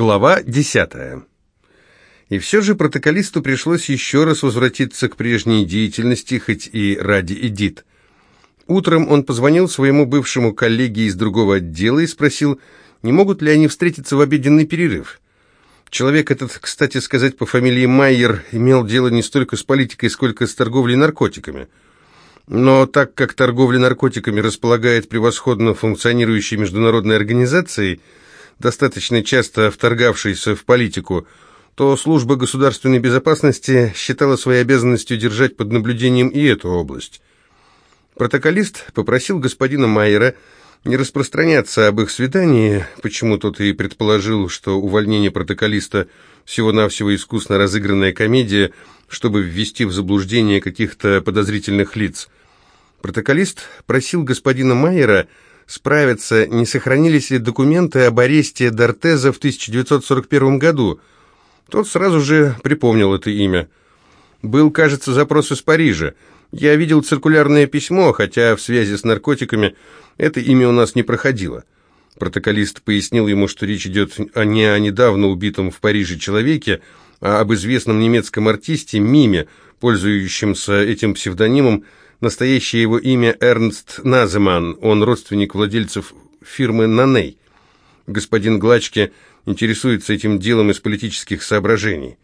Глава 10. И все же протоколисту пришлось еще раз возвратиться к прежней деятельности, хоть и ради Эдит. Утром он позвонил своему бывшему коллеге из другого отдела и спросил, не могут ли они встретиться в обеденный перерыв. Человек этот, кстати сказать, по фамилии Майер, имел дело не столько с политикой, сколько с торговлей наркотиками. Но так как торговля наркотиками располагает превосходно функционирующей международной организацией, достаточно часто вторгавшейся в политику, то служба государственной безопасности считала своей обязанностью держать под наблюдением и эту область. Протоколист попросил господина Майера не распространяться об их свидании, почему тот и предположил, что увольнение протоколиста всего-навсего искусно разыгранная комедия, чтобы ввести в заблуждение каких-то подозрительных лиц. Протоколист просил господина Майера справиться, не сохранились ли документы об аресте Дортеза в 1941 году. Тот сразу же припомнил это имя. Был, кажется, запрос из Парижа. Я видел циркулярное письмо, хотя в связи с наркотиками это имя у нас не проходило. Протоколист пояснил ему, что речь идет не о недавно убитом в Париже человеке, а об известном немецком артисте Миме, пользующемся этим псевдонимом Настоящее его имя Эрнст Наземан, он родственник владельцев фирмы «Наней». Господин Глачке интересуется этим делом из политических соображений.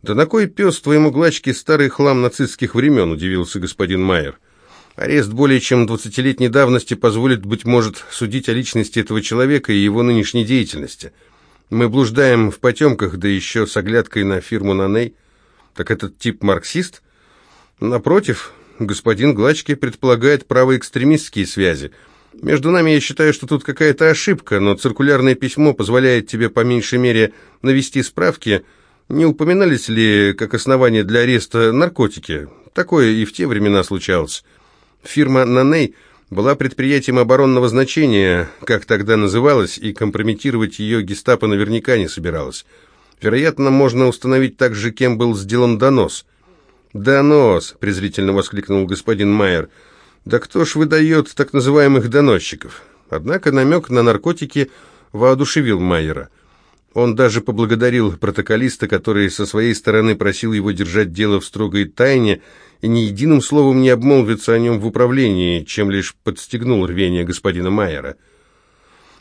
«Да на кой пес твоему Глачке старый хлам нацистских времен?» – удивился господин Майер. «Арест более чем двадцатилетней давности позволит, быть может, судить о личности этого человека и его нынешней деятельности. Мы блуждаем в потемках, да еще с оглядкой на фирму «Наней». Так этот тип марксист?» «Напротив, господин Глачки предполагает правоэкстремистские связи. Между нами я считаю, что тут какая-то ошибка, но циркулярное письмо позволяет тебе по меньшей мере навести справки, не упоминались ли как основание для ареста наркотики. Такое и в те времена случалось. Фирма «Наней» была предприятием оборонного значения, как тогда называлась, и компрометировать ее гестапо наверняка не собиралась. Вероятно, можно установить также, кем был сделан донос – «Донос!» — презрительно воскликнул господин Майер. «Да кто ж выдает так называемых доносчиков?» Однако намек на наркотики воодушевил Майера. Он даже поблагодарил протоколиста, который со своей стороны просил его держать дело в строгой тайне и ни единым словом не обмолвиться о нем в управлении, чем лишь подстегнул рвение господина Майера.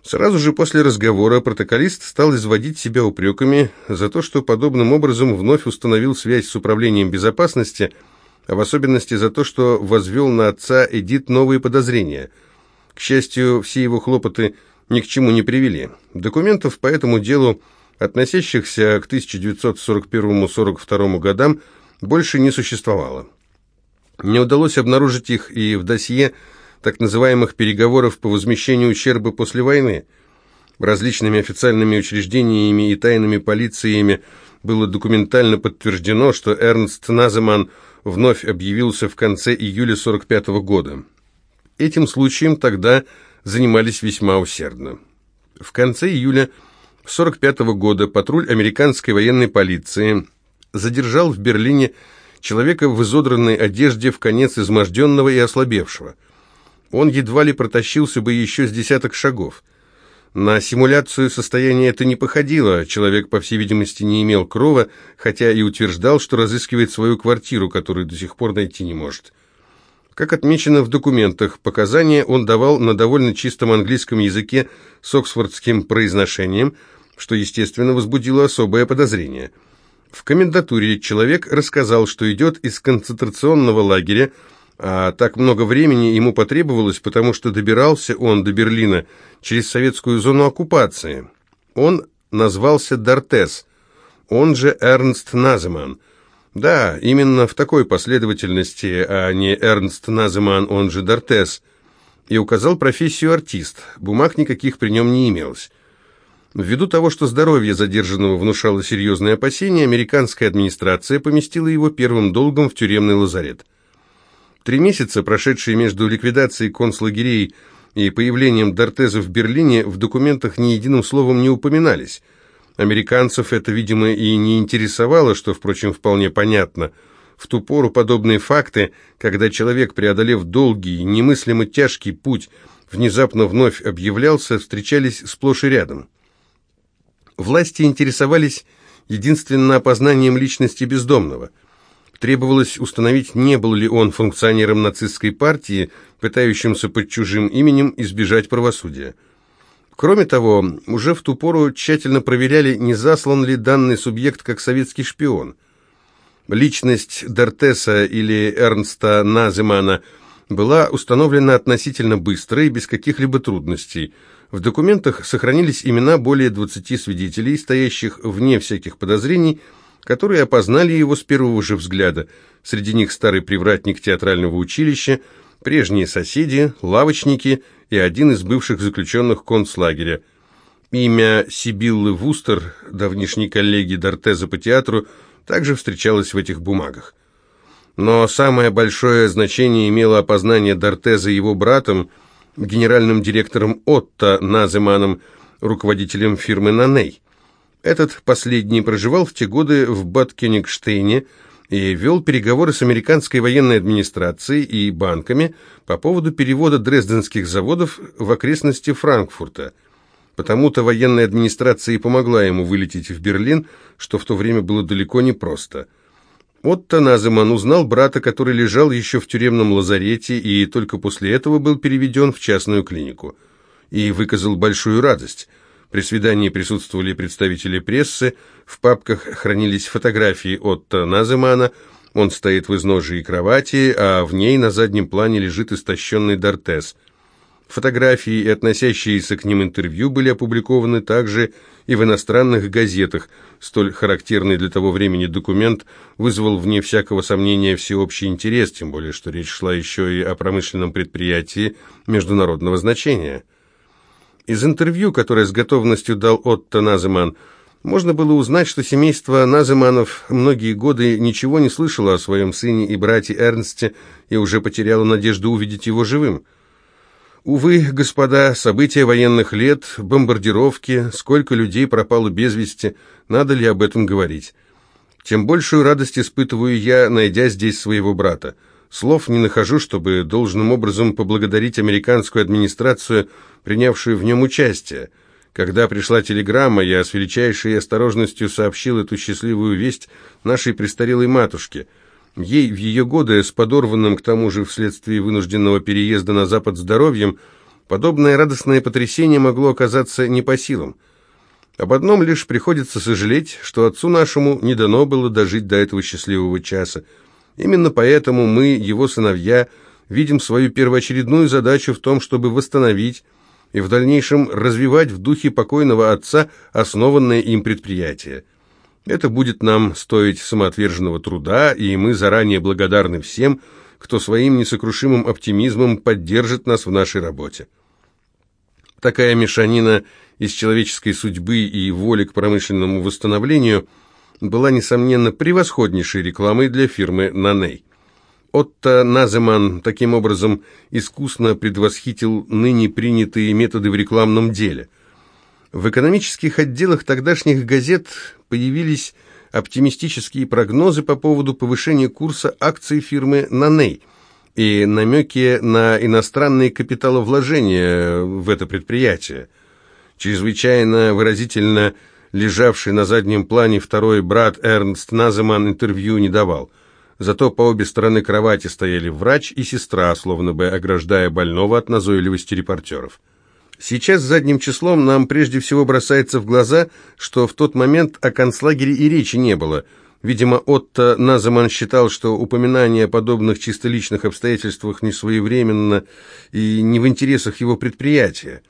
Сразу же после разговора протоколист стал изводить себя упреками за то, что подобным образом вновь установил связь с управлением безопасности, а в особенности за то, что возвел на отца Эдит новые подозрения. К счастью, все его хлопоты ни к чему не привели. Документов по этому делу, относящихся к 1941-42 годам, больше не существовало. Не удалось обнаружить их и в досье так называемых переговоров по возмещению ущерба после войны. Различными официальными учреждениями и тайными полициями было документально подтверждено, что Эрнст Наземан вновь объявился в конце июля 45 -го года. Этим случаем тогда занимались весьма усердно. В конце июля 45 -го года патруль американской военной полиции задержал в Берлине человека в изодранной одежде в конец изможденного и ослабевшего – он едва ли протащился бы еще с десяток шагов. На симуляцию состояния это не походило, человек, по всей видимости, не имел крова, хотя и утверждал, что разыскивает свою квартиру, которую до сих пор найти не может. Как отмечено в документах, показания он давал на довольно чистом английском языке с оксфордским произношением, что, естественно, возбудило особое подозрение. В комендатуре человек рассказал, что идет из концентрационного лагеря, а так много времени ему потребовалось, потому что добирался он до Берлина через советскую зону оккупации. Он назвался Дортес, он же Эрнст Наземан. Да, именно в такой последовательности, а не Эрнст Наземан, он же Дортес. И указал профессию артист, бумаг никаких при нем не имелось. Ввиду того, что здоровье задержанного внушало серьезные опасения, американская администрация поместила его первым долгом в тюремный лазарет. Три месяца, прошедшие между ликвидацией концлагерей и появлением Дортеза в Берлине, в документах ни единым словом не упоминались. Американцев это, видимо, и не интересовало, что, впрочем, вполне понятно. В ту пору подобные факты, когда человек, преодолев долгий, немыслимо тяжкий путь, внезапно вновь объявлялся, встречались сплошь и рядом. Власти интересовались единственно опознанием личности бездомного. Требовалось установить, не был ли он функционером нацистской партии, пытающимся под чужим именем избежать правосудия. Кроме того, уже в ту пору тщательно проверяли, не заслан ли данный субъект как советский шпион. Личность Дортеса или Эрнста Наземана была установлена относительно быстро и без каких-либо трудностей. В документах сохранились имена более 20 свидетелей, стоящих вне всяких подозрений, которые опознали его с первого же взгляда. Среди них старый привратник театрального училища, прежние соседи, лавочники и один из бывших заключенных концлагеря. Имя Сибиллы Вустер, давнишней коллеги Дортеза по театру, также встречалось в этих бумагах. Но самое большое значение имело опознание Дортеза его братом, генеральным директором Отто Наземаном, руководителем фирмы «Наней». Этот последний проживал в те годы в Бад-Кёнигштейне и вел переговоры с американской военной администрацией и банками по поводу перевода дрезденских заводов в окрестности Франкфурта. Потому-то военная администрация и помогла ему вылететь в Берлин, что в то время было далеко не просто. Отто Наземан узнал брата, который лежал еще в тюремном лазарете и только после этого был переведен в частную клинику. И выказал большую радость – при свидании присутствовали представители прессы, в папках хранились фотографии Отто Наземана, он стоит в изножии кровати, а в ней на заднем плане лежит истощенный Дортес. Фотографии и относящиеся к ним интервью были опубликованы также и в иностранных газетах. Столь характерный для того времени документ вызвал вне всякого сомнения всеобщий интерес, тем более что речь шла еще и о промышленном предприятии международного значения. Из интервью, которое с готовностью дал Отто Наземан, можно было узнать, что семейство Наземанов многие годы ничего не слышало о своем сыне и брате Эрнсте и уже потеряло надежду увидеть его живым. Увы, господа, события военных лет, бомбардировки, сколько людей пропало без вести, надо ли об этом говорить? Тем большую радость испытываю я, найдя здесь своего брата. Слов не нахожу, чтобы должным образом поблагодарить американскую администрацию, принявшую в нем участие. Когда пришла телеграмма, я с величайшей осторожностью сообщил эту счастливую весть нашей престарелой матушке. Ей в ее годы, с подорванным к тому же вследствие вынужденного переезда на Запад здоровьем, подобное радостное потрясение могло оказаться не по силам. Об одном лишь приходится сожалеть, что отцу нашему не дано было дожить до этого счастливого часа. Именно поэтому мы, его сыновья, видим свою первоочередную задачу в том, чтобы восстановить и в дальнейшем развивать в духе покойного отца основанное им предприятие. Это будет нам стоить самоотверженного труда, и мы заранее благодарны всем, кто своим несокрушимым оптимизмом поддержит нас в нашей работе. Такая мешанина из человеческой судьбы и воли к промышленному восстановлению – была, несомненно, превосходнейшей рекламой для фирмы «Наней». Отто Наземан таким образом искусно предвосхитил ныне принятые методы в рекламном деле. В экономических отделах тогдашних газет появились оптимистические прогнозы по поводу повышения курса акций фирмы «Наней» и намеки на иностранные капиталовложения в это предприятие. Чрезвычайно выразительно – лежавший на заднем плане второй брат Эрнст Наземан интервью не давал. Зато по обе стороны кровати стояли врач и сестра, словно бы ограждая больного от назойливости репортеров. Сейчас задним числом нам прежде всего бросается в глаза, что в тот момент о концлагере и речи не было. Видимо, Отто Наземан считал, что упоминание о подобных чисто личных обстоятельствах не своевременно и не в интересах его предприятия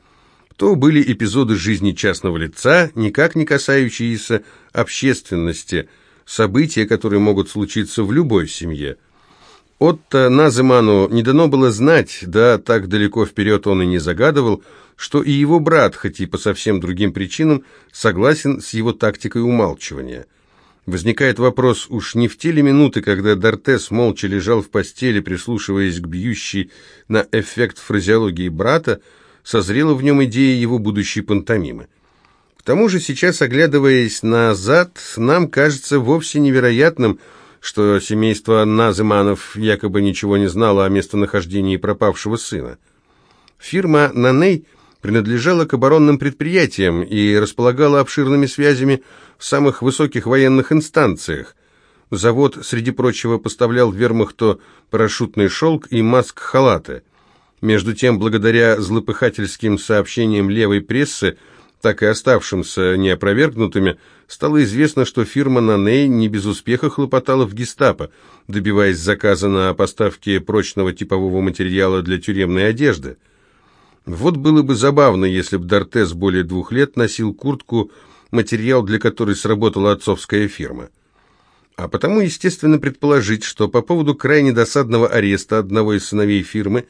то были эпизоды жизни частного лица, никак не касающиеся общественности, события, которые могут случиться в любой семье. Отто Наземану не дано было знать, да так далеко вперед он и не загадывал, что и его брат, хоть и по совсем другим причинам, согласен с его тактикой умалчивания. Возникает вопрос, уж не в те ли минуты, когда Дортес молча лежал в постели, прислушиваясь к бьющей на эффект фразеологии брата, созрела в нем идея его будущей пантомимы. К тому же сейчас, оглядываясь назад, нам кажется вовсе невероятным, что семейство Назыманов якобы ничего не знало о местонахождении пропавшего сына. Фирма «Наней» принадлежала к оборонным предприятиям и располагала обширными связями в самых высоких военных инстанциях. Завод, среди прочего, поставлял вермахту парашютный шелк и маск-халаты. Между тем, благодаря злопыхательским сообщениям левой прессы, так и оставшимся неопровергнутыми, стало известно, что фирма Наней не без успеха хлопотала в гестапо, добиваясь заказа на поставки прочного типового материала для тюремной одежды. Вот было бы забавно, если бы Дортес более двух лет носил куртку, материал для которой сработала отцовская фирма. А потому, естественно, предположить, что по поводу крайне досадного ареста одного из сыновей фирмы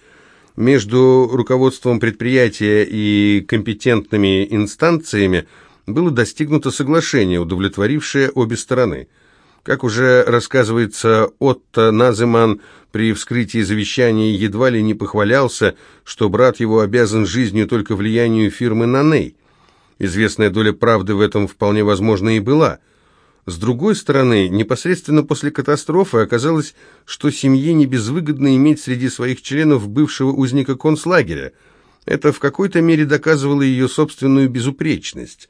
между руководством предприятия и компетентными инстанциями было достигнуто соглашение, удовлетворившее обе стороны. Как уже рассказывается, Отто Наземан при вскрытии завещания едва ли не похвалялся, что брат его обязан жизнью только влиянию фирмы Наней. Известная доля правды в этом вполне возможно и была – с другой стороны, непосредственно после катастрофы оказалось, что семье не безвыгодно иметь среди своих членов бывшего узника концлагеря. Это в какой-то мере доказывало ее собственную безупречность.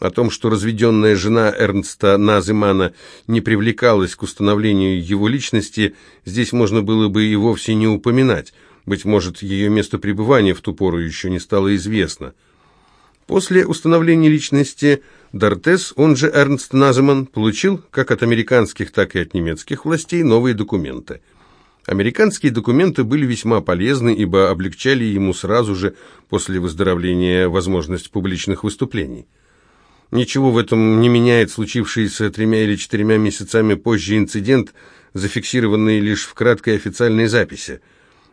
О том, что разведенная жена Эрнста Наземана не привлекалась к установлению его личности, здесь можно было бы и вовсе не упоминать. Быть может, ее место пребывания в ту пору еще не стало известно. После установления личности Дортес, он же Эрнст Наземан, получил как от американских, так и от немецких властей новые документы. Американские документы были весьма полезны, ибо облегчали ему сразу же после выздоровления возможность публичных выступлений. Ничего в этом не меняет случившийся тремя или четырьмя месяцами позже инцидент, зафиксированный лишь в краткой официальной записи.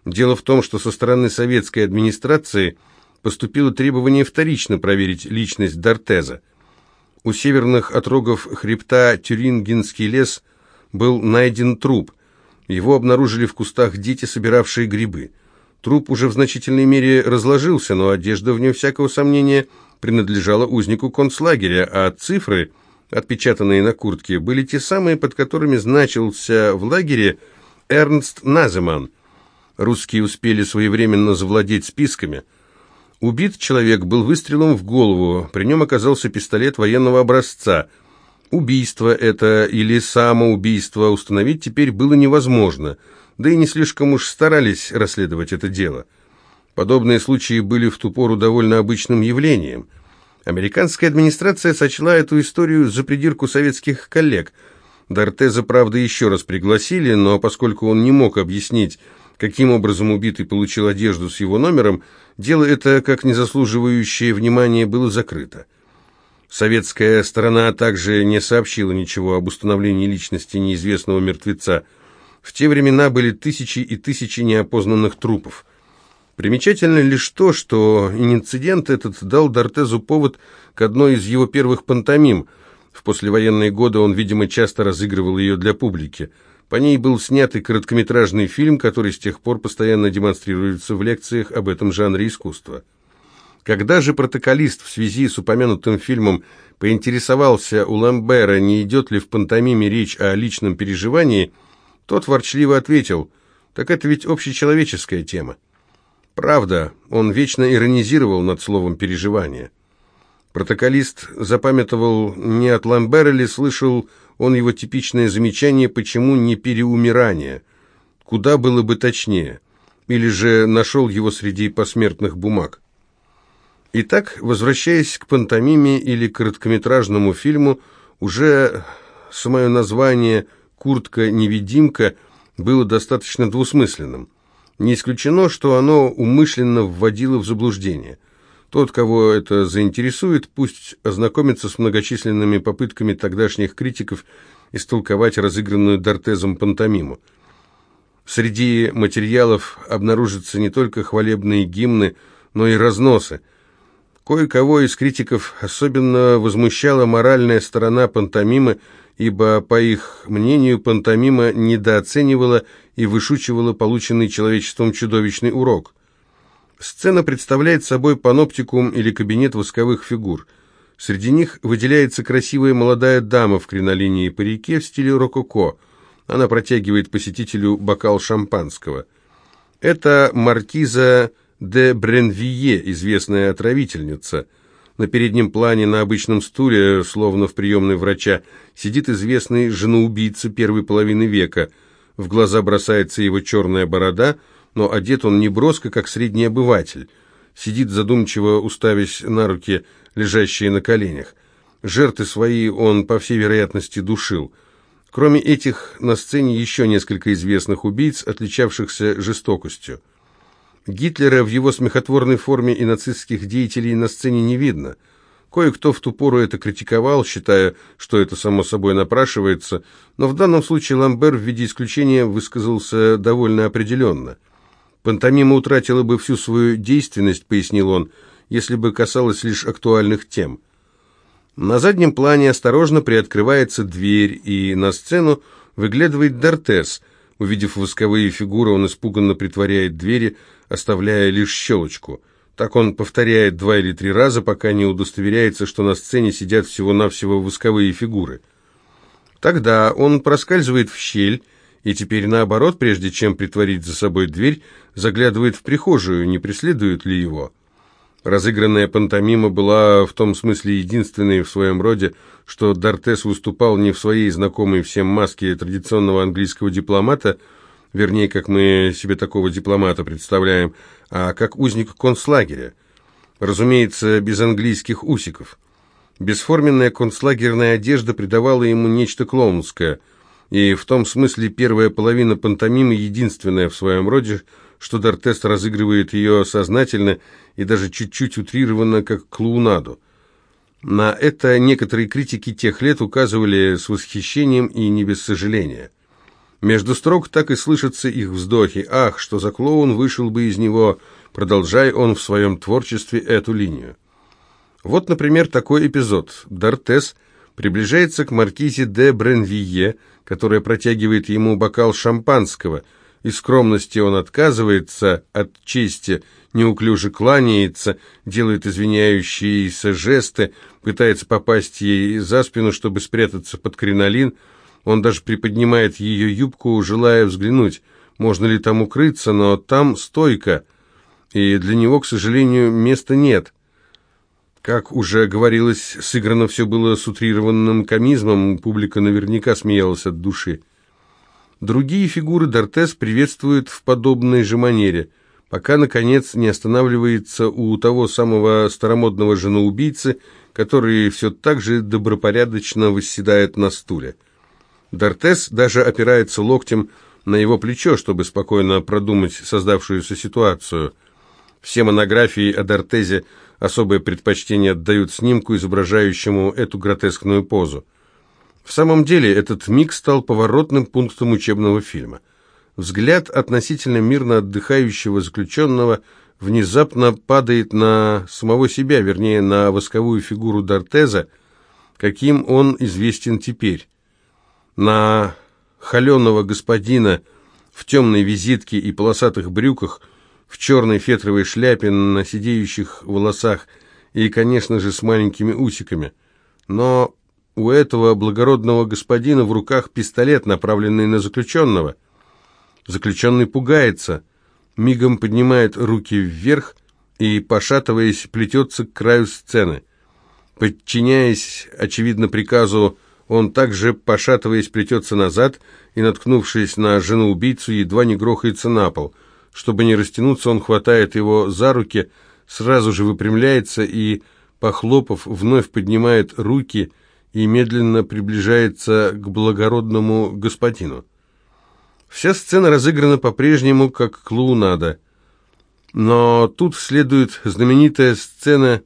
Дело в том, что со стороны советской администрации поступило требование вторично проверить личность Дортеза. У северных отрогов хребта Тюрингенский лес был найден труп. Его обнаружили в кустах дети, собиравшие грибы. Труп уже в значительной мере разложился, но одежда, вне всякого сомнения, принадлежала узнику концлагеря, а цифры, отпечатанные на куртке, были те самые, под которыми значился в лагере Эрнст Наземан. Русские успели своевременно завладеть списками – Убит человек был выстрелом в голову, при нем оказался пистолет военного образца. Убийство это или самоубийство установить теперь было невозможно, да и не слишком уж старались расследовать это дело. Подобные случаи были в ту пору довольно обычным явлением. Американская администрация сочла эту историю за придирку советских коллег. Дортеза, правда, еще раз пригласили, но поскольку он не мог объяснить, каким образом убитый получил одежду с его номером, дело это, как незаслуживающее внимания, было закрыто. Советская сторона также не сообщила ничего об установлении личности неизвестного мертвеца. В те времена были тысячи и тысячи неопознанных трупов. Примечательно лишь то, что инцидент этот дал Дортезу повод к одной из его первых пантомим. В послевоенные годы он, видимо, часто разыгрывал ее для публики – по ней был снят и короткометражный фильм, который с тех пор постоянно демонстрируется в лекциях об этом жанре искусства. Когда же протоколист в связи с упомянутым фильмом поинтересовался у Ламбера, не идет ли в пантомиме речь о личном переживании, тот ворчливо ответил, так это ведь общечеловеческая тема. Правда, он вечно иронизировал над словом «переживание». Протоколист запамятовал, не от Ламбера ли слышал он его типичное замечание «почему не переумирание?», куда было бы точнее, или же нашел его среди посмертных бумаг. Итак, возвращаясь к пантомиме или короткометражному фильму, уже самое название «Куртка-невидимка» было достаточно двусмысленным. Не исключено, что оно умышленно вводило в заблуждение – тот, кого это заинтересует, пусть ознакомится с многочисленными попытками тогдашних критиков истолковать разыгранную Дортезом пантомиму. Среди материалов обнаружатся не только хвалебные гимны, но и разносы. Кое-кого из критиков особенно возмущала моральная сторона пантомимы, ибо, по их мнению, пантомима недооценивала и вышучивала полученный человечеством чудовищный урок – Сцена представляет собой паноптикум или кабинет восковых фигур. Среди них выделяется красивая молодая дама в кринолине и парике в стиле рококо. Она протягивает посетителю бокал шампанского. Это маркиза де Бренвие, известная отравительница. На переднем плане на обычном стуле, словно в приемной врача, сидит известный женоубийца первой половины века. В глаза бросается его черная борода, но одет он не броско, как средний обыватель. Сидит задумчиво, уставясь на руки, лежащие на коленях. Жертвы свои он, по всей вероятности, душил. Кроме этих, на сцене еще несколько известных убийц, отличавшихся жестокостью. Гитлера в его смехотворной форме и нацистских деятелей на сцене не видно. Кое-кто в ту пору это критиковал, считая, что это само собой напрашивается, но в данном случае Ламбер в виде исключения высказался довольно определенно. «Пантомима утратила бы всю свою действенность», — пояснил он, — «если бы касалась лишь актуальных тем». На заднем плане осторожно приоткрывается дверь, и на сцену выглядывает Дортес. Увидев восковые фигуры, он испуганно притворяет двери, оставляя лишь щелочку. Так он повторяет два или три раза, пока не удостоверяется, что на сцене сидят всего-навсего восковые фигуры. Тогда он проскальзывает в щель, и теперь наоборот, прежде чем притворить за собой дверь, заглядывает в прихожую, не преследуют ли его. Разыгранная пантомима была в том смысле единственной в своем роде, что Дортес выступал не в своей знакомой всем маске традиционного английского дипломата, вернее, как мы себе такого дипломата представляем, а как узник концлагеря. Разумеется, без английских усиков. Бесформенная концлагерная одежда придавала ему нечто клоунское, и в том смысле первая половина пантомимы единственная в своем роде, что Дортес разыгрывает ее сознательно и даже чуть-чуть утрированно, как клоунаду. На это некоторые критики тех лет указывали с восхищением и не без сожаления. Между строк так и слышатся их вздохи. «Ах, что за клоун вышел бы из него!» Продолжай он в своем творчестве эту линию. Вот, например, такой эпизод. Дортес приближается к маркизе де Бренвие, которая протягивает ему бокал шампанского – из скромности он отказывается от чести, неуклюже кланяется, делает извиняющиеся жесты, пытается попасть ей за спину, чтобы спрятаться под кринолин. Он даже приподнимает ее юбку, желая взглянуть, можно ли там укрыться, но там стойка, и для него, к сожалению, места нет. Как уже говорилось, сыграно все было с утрированным комизмом, публика наверняка смеялась от души. Другие фигуры Дортес приветствуют в подобной же манере, пока, наконец, не останавливается у того самого старомодного женоубийцы, который все так же добропорядочно восседает на стуле. Дортес даже опирается локтем на его плечо, чтобы спокойно продумать создавшуюся ситуацию. Все монографии о Дортезе особое предпочтение отдают снимку, изображающему эту гротескную позу. В самом деле, этот миг стал поворотным пунктом учебного фильма. Взгляд относительно мирно отдыхающего заключенного внезапно падает на самого себя, вернее, на восковую фигуру Дортеза, каким он известен теперь. На холеного господина в темной визитке и полосатых брюках, в черной фетровой шляпе на сидеющих волосах и, конечно же, с маленькими усиками. Но у этого благородного господина в руках пистолет, направленный на заключенного. Заключенный пугается, мигом поднимает руки вверх и, пошатываясь, плетется к краю сцены. Подчиняясь, очевидно, приказу, он также, пошатываясь, плетется назад и, наткнувшись на жену-убийцу, едва не грохается на пол. Чтобы не растянуться, он хватает его за руки, сразу же выпрямляется и, похлопав, вновь поднимает руки и медленно приближается к благородному господину. Вся сцена разыграна по-прежнему как клоунада. Но тут следует знаменитая сцена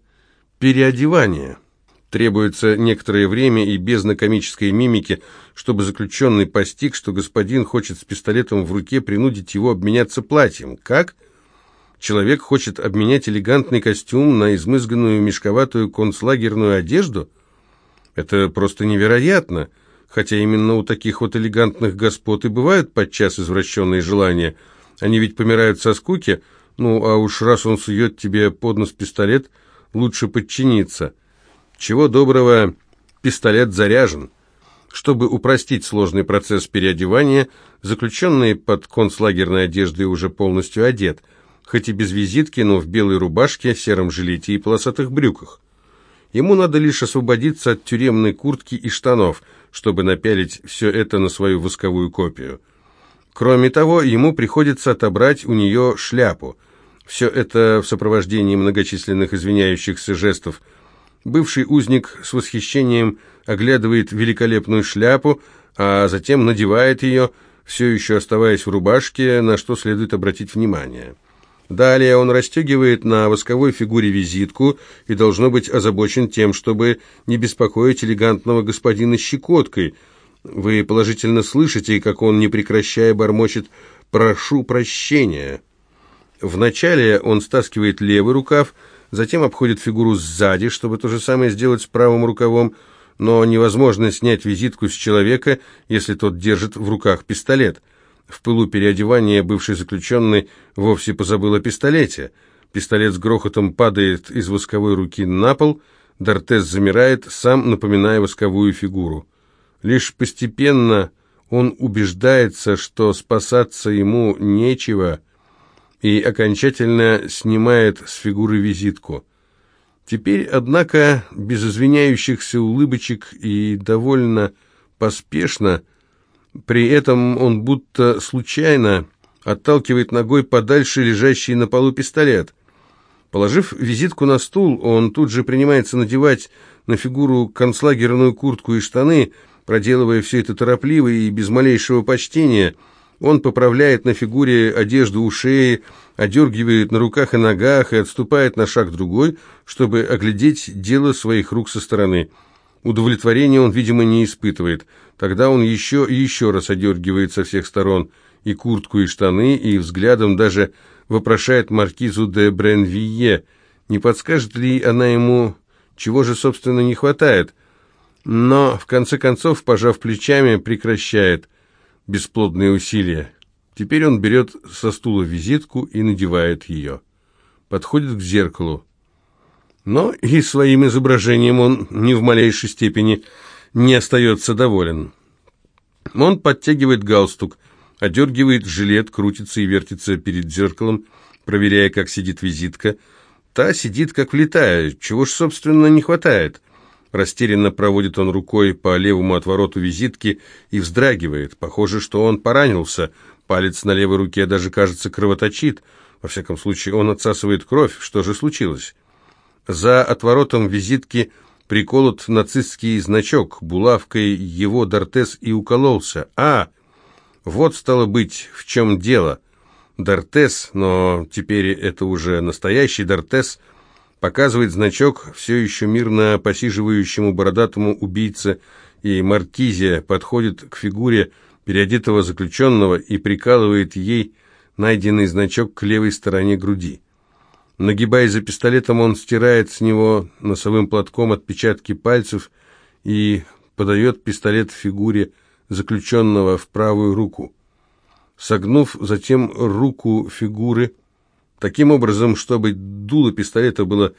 переодевания. Требуется некоторое время и без комической мимики, чтобы заключенный постиг, что господин хочет с пистолетом в руке принудить его обменяться платьем. Как? Человек хочет обменять элегантный костюм на измызганную мешковатую концлагерную одежду – это просто невероятно, хотя именно у таких вот элегантных господ и бывают подчас извращенные желания. Они ведь помирают со скуки, ну а уж раз он сует тебе под нос пистолет, лучше подчиниться. Чего доброго, пистолет заряжен. Чтобы упростить сложный процесс переодевания, заключенный под концлагерной одеждой уже полностью одет. хоть и без визитки, но в белой рубашке, сером жилете и полосатых брюках. Ему надо лишь освободиться от тюремной куртки и штанов, чтобы напялить все это на свою восковую копию. Кроме того, ему приходится отобрать у нее шляпу. Все это в сопровождении многочисленных извиняющихся жестов. Бывший узник с восхищением оглядывает великолепную шляпу, а затем надевает ее, все еще оставаясь в рубашке, на что следует обратить внимание. Далее он расстегивает на восковой фигуре визитку и должно быть озабочен тем, чтобы не беспокоить элегантного господина щекоткой. Вы положительно слышите, как он, не прекращая, бормочет «прошу прощения». Вначале он стаскивает левый рукав, затем обходит фигуру сзади, чтобы то же самое сделать с правым рукавом, но невозможно снять визитку с человека, если тот держит в руках пистолет – в пылу переодевания бывший заключенный вовсе позабыл о пистолете. Пистолет с грохотом падает из восковой руки на пол, Дортес замирает, сам напоминая восковую фигуру. Лишь постепенно он убеждается, что спасаться ему нечего, и окончательно снимает с фигуры визитку. Теперь, однако, без извиняющихся улыбочек и довольно поспешно – при этом он будто случайно отталкивает ногой подальше лежащий на полу пистолет. Положив визитку на стул, он тут же принимается надевать на фигуру концлагерную куртку и штаны, проделывая все это торопливо и без малейшего почтения. Он поправляет на фигуре одежду у шеи, одергивает на руках и ногах и отступает на шаг другой, чтобы оглядеть дело своих рук со стороны. Удовлетворения он, видимо, не испытывает. Тогда он еще и еще раз одергивает со всех сторон и куртку, и штаны, и взглядом даже вопрошает маркизу де Бренвие, не подскажет ли она ему, чего же, собственно, не хватает. Но, в конце концов, пожав плечами, прекращает бесплодные усилия. Теперь он берет со стула визитку и надевает ее. Подходит к зеркалу. Но и своим изображением он ни в малейшей степени не остается доволен. Он подтягивает галстук, одергивает жилет, крутится и вертится перед зеркалом, проверяя, как сидит визитка. Та сидит, как влетая, чего ж, собственно, не хватает. Растерянно проводит он рукой по левому отвороту визитки и вздрагивает. Похоже, что он поранился. Палец на левой руке даже, кажется, кровоточит. Во всяком случае, он отсасывает кровь. Что же случилось? За отворотом визитки приколот нацистский значок, булавкой его Дортес и укололся. А, вот стало быть, в чем дело. Дортес, но теперь это уже настоящий Дортес, показывает значок все еще мирно посиживающему бородатому убийце, и Маркизия подходит к фигуре переодетого заключенного и прикалывает ей найденный значок к левой стороне груди. Нагибаясь за пистолетом, он стирает с него носовым платком отпечатки пальцев и подает пистолет фигуре заключенного в правую руку. Согнув затем руку фигуры таким образом, чтобы дуло пистолета было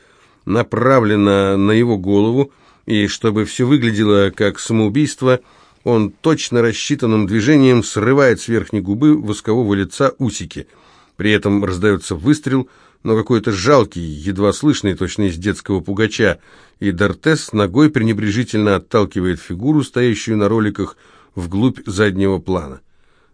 направлено на его голову, и чтобы все выглядело как самоубийство, он точно рассчитанным движением срывает с верхней губы воскового лица усики. При этом раздается выстрел – но какой-то жалкий, едва слышный, точно из детского пугача, и Дортес ногой пренебрежительно отталкивает фигуру, стоящую на роликах, вглубь заднего плана.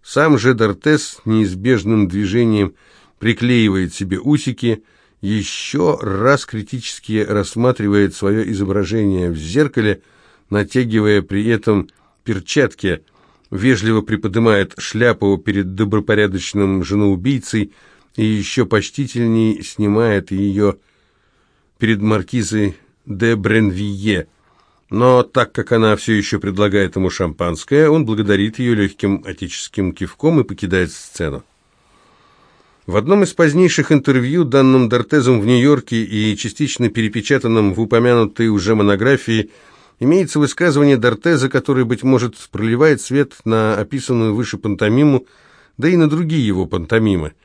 Сам же Дортес неизбежным движением приклеивает себе усики, еще раз критически рассматривает свое изображение в зеркале, натягивая при этом перчатки, вежливо приподнимает шляпу перед добропорядочным женоубийцей, и еще почтительней снимает ее перед маркизой де Бренвие. Но так как она все еще предлагает ему шампанское, он благодарит ее легким отеческим кивком и покидает сцену. В одном из позднейших интервью, данным Дортезом в Нью-Йорке и частично перепечатанном в упомянутой уже монографии, имеется высказывание Дортеза, которое, быть может, проливает свет на описанную выше пантомиму, да и на другие его пантомимы –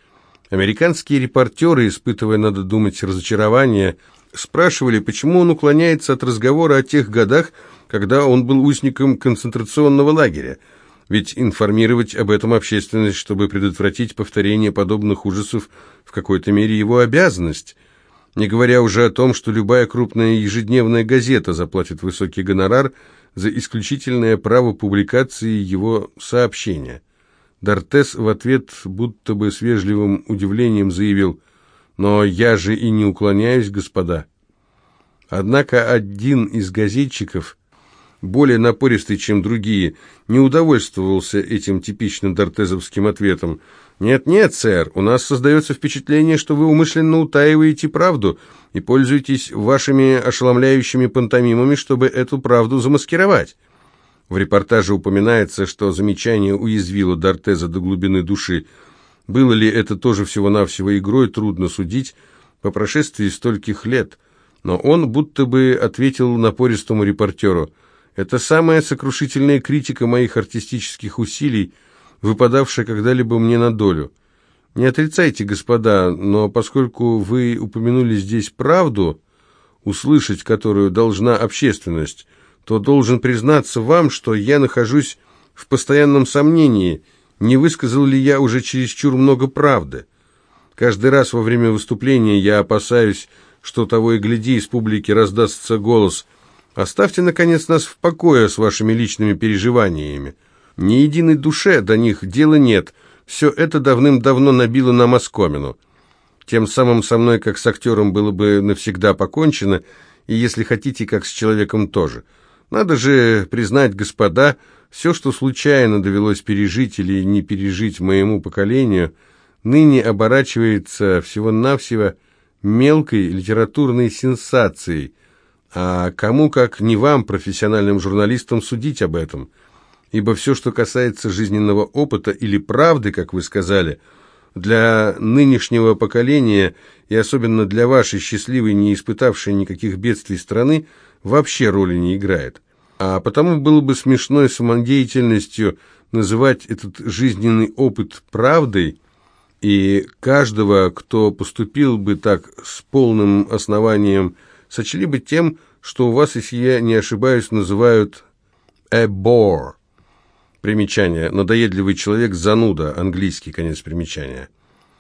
Американские репортеры, испытывая, надо думать, разочарование, спрашивали, почему он уклоняется от разговора о тех годах, когда он был узником концентрационного лагеря. Ведь информировать об этом общественность, чтобы предотвратить повторение подобных ужасов, в какой-то мере его обязанность. Не говоря уже о том, что любая крупная ежедневная газета заплатит высокий гонорар за исключительное право публикации его сообщения. Дортес в ответ будто бы с вежливым удивлением заявил «Но я же и не уклоняюсь, господа». Однако один из газетчиков, более напористый, чем другие, не удовольствовался этим типично дортезовским ответом. «Нет-нет, сэр, у нас создается впечатление, что вы умышленно утаиваете правду и пользуетесь вашими ошеломляющими пантомимами, чтобы эту правду замаскировать». В репортаже упоминается, что замечание уязвило Дортеза до глубины души. Было ли это тоже всего-навсего игрой, трудно судить по прошествии стольких лет. Но он будто бы ответил напористому репортеру. «Это самая сокрушительная критика моих артистических усилий, выпадавшая когда-либо мне на долю. Не отрицайте, господа, но поскольку вы упомянули здесь правду, услышать которую должна общественность, то должен признаться вам, что я нахожусь в постоянном сомнении, не высказал ли я уже чересчур много правды. Каждый раз во время выступления я опасаюсь, что того и гляди, из публики раздастся голос «Оставьте, наконец, нас в покое с вашими личными переживаниями. Ни единой душе до них дела нет, все это давным-давно набило нам оскомину». Тем самым со мной, как с актером, было бы навсегда покончено, и, если хотите, как с человеком тоже – надо же признать, господа, все, что случайно довелось пережить или не пережить моему поколению, ныне оборачивается всего-навсего мелкой литературной сенсацией. А кому, как не вам, профессиональным журналистам, судить об этом? Ибо все, что касается жизненного опыта или правды, как вы сказали, для нынешнего поколения и особенно для вашей счастливой, не испытавшей никаких бедствий страны, вообще роли не играет. А потому было бы смешной самодеятельностью называть этот жизненный опыт правдой, и каждого, кто поступил бы так с полным основанием, сочли бы тем, что у вас, если я не ошибаюсь, называют «a bore». Примечание. Надоедливый человек, зануда, английский конец примечания.